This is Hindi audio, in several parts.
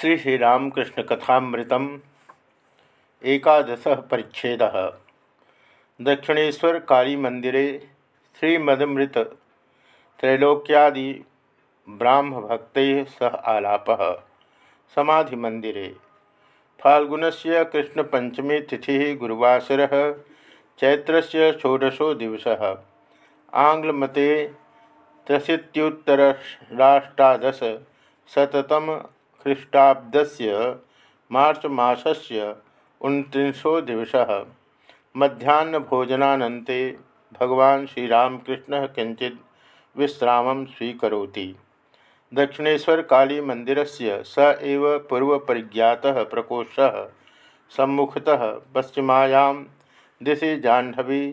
श्री श्रीरामकृष्ण कथामृतम एकादश परिच्छेद। दक्षिणेश्वर काली मंदिरे श्रीमदमृत त्रैलोक्यादि ब्राह्म भक्त सह आलाप। समाधि मंदिरे। फाल्गुन से कृष्णपंचमी तिथि गुरुवासर चैत्र से षोडशो दिवस। आंग्लमते त्रशीत्युत्तरष्टादश शततम ख्रीष्टाब्दस्य मार्च मासस्य उनत्रिंशो दिवस। मध्याह्नभोजनानन्ते भगवान् श्रीरामकृष्णः किञ्चित् विश्रामं स्वीकरोति। दक्षिणेश्वर काली मंदिरस्य स एव पूर्वपरिज्ञातः प्रकोष्ठः। सम्मुखतः पश्चिमायां दिशि जाह्नवी,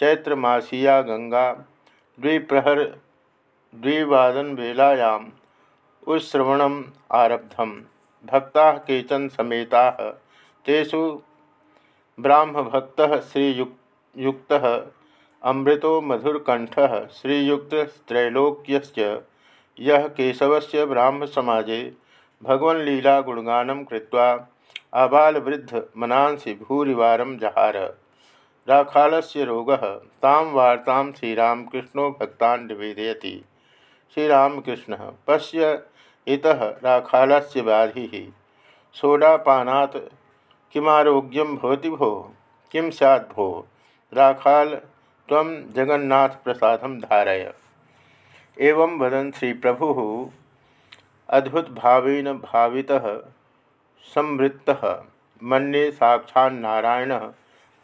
चैत्रमासीया गंगा, द्विप्रहर द्विवादनवेलायाम् उत्श्रवणम् आरब्धम। भक्ता केचन समेता। तेषु ब्राह्मभक्त श्रीयुक्त अमृतो मधुरकंठ श्रीयुक्तत्रैलोक्य यह केशवस्य ब्राह्मसमाजे भगवनलीलागुणगानं कृत्वा आबालवृद्ध मनांसि भूरिवारं जहार। राखालस्य रोगः तां वार्तां श्रीरामकृष्णो भक्तान् निवेदयति। श्रीरामकृष्ण, पश्य इत राखाल से व्याधि। सोडापानात् किमारोग्यम भवति भो? किं सैद भो? राखाल जगन्नाथ प्रसाद धारय। एवं वदन श्री प्रभु अद्भुत भावेन भावितः संवृत्तः। मन्ये साक्षान्नारायण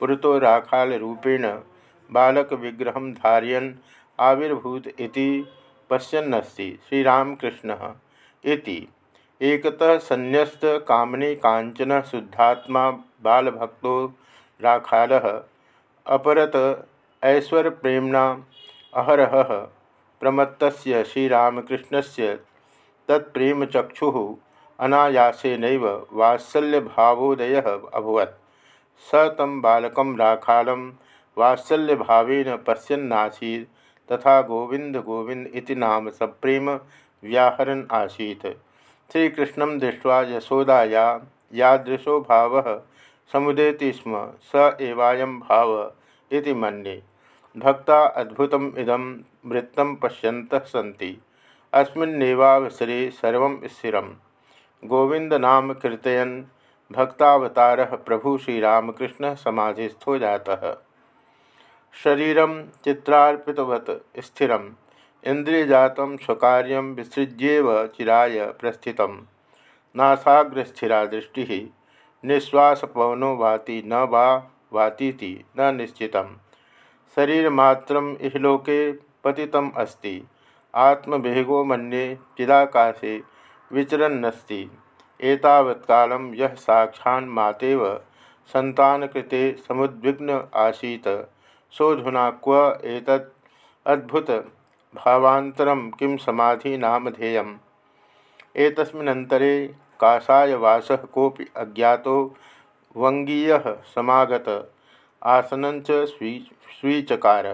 पुरतो राखाल रूपेण बालक विग्रह धारयन आविर्भूत इति पश्यन्नस्ति। श्रीरामकृष्णः। इति। एकतः संन्यस्त कामने कांचन शुद्धात्मा बालभक्तो राखाल। अपरत ऐश्वर प्रेमणा अहरह। प्रमत्त श्रीरामकृष्ण से तत्प्रेमचक्षु अनायासन वात्सल्यभावोदय अभवत। स तम बालक राखाल वात्सल्यभावन पश्यन्नासी तथा गोविंद गोविंद इति नाम सप्रेम व्याहरन आसीत। श्रीकृष्ण दृष्ट्वा यशोदाया, यादृशो भाव समुदेति स्म, स एवायं भाव इति मन्ये। भक्ता अद्भुतम इदम वृत्तं पश्यन्तः सन्ति। अस्मिन्नेवावसरे सर्वं स्थिरं गोविन्दनाम कीर्तयन् भक्तावतारः प्रभु श्रीरामकृष्णः समाधिस्थो जातः। शरीरं चित्रार्पितवत् स्थिरम्। इंद्रियजात स्वकार्य विसृज्येव चिराय प्रस्थित नासाग्रस्थिरा दृष्टि, निश्वासपवनो वाति न वा वातीति न निश्चित शरीरमात्र इहलोके पतितम अस्ति। आत्मवेगो मन्ये चिदाकाशे विचरन्नस्ति। एतावत्कालं यः साक्षान्मातेव सन्तानकृते समुद्विग्न आसीत्, सोऽधुना क्व एतत् अद्भुत भावांतरम किम समाधि नामधेयम एतस्मिन्नंतरे काषायवास कोपि अज्ञातो वंगीय समागत आसनं स्वी स्वीचकार।